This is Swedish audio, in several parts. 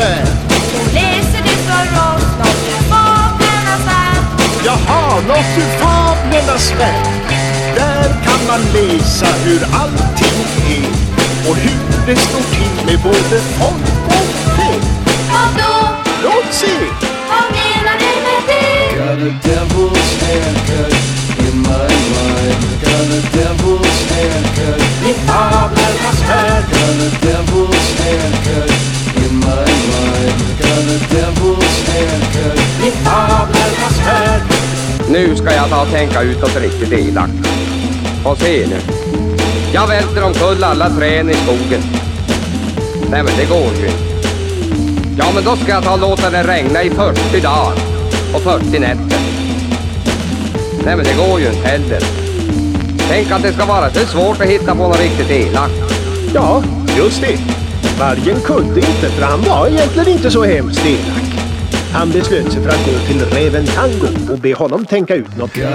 Och läser du för oss något ur fablernas värld? Jaha, något ur fablernas värld. Där kan man läsa hur allting är och hur det står till med både folk och fä. Vadå? Låt se! Nu ska jag ta och tänka utåt riktigt elakt. Och se nu. Jag välter omkull alla träd i skogen. Nej men det går ju inte. Ja men då ska jag ta och låta det regna i 40 dagar och 40 nätter. Nej men det går ju inte heller. Tänk att det ska vara så svårt att hitta på något riktigt elakt. Ja, just det. Vargen kunde inte för han var egentligen inte så hemskt elak. Han beslöt sig för att gå till Räven Tango och be honom tänka ut något. Hej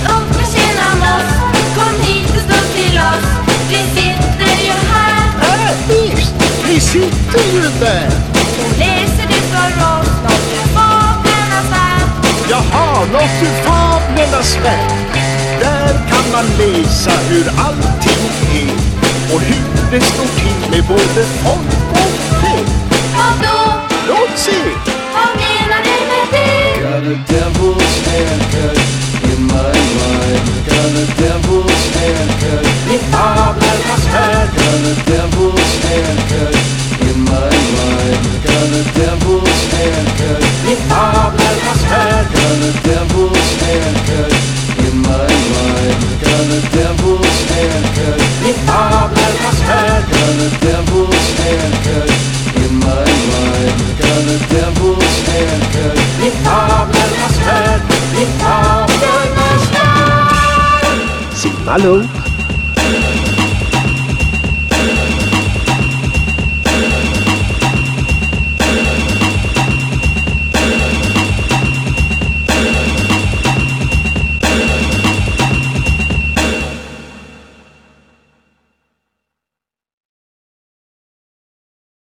onkel, tjena moss. Kom hit och stå till oss. Vi sitter ju här. Visst! Vi sitter ju där. Värld. Där kan man läsa hur allting är och hur det står till med både folk och fä. Vadå? Låt se! Vad menar du med det? A devil's haircut. I fablernas värld. I fablernas värld. Simma lugnt.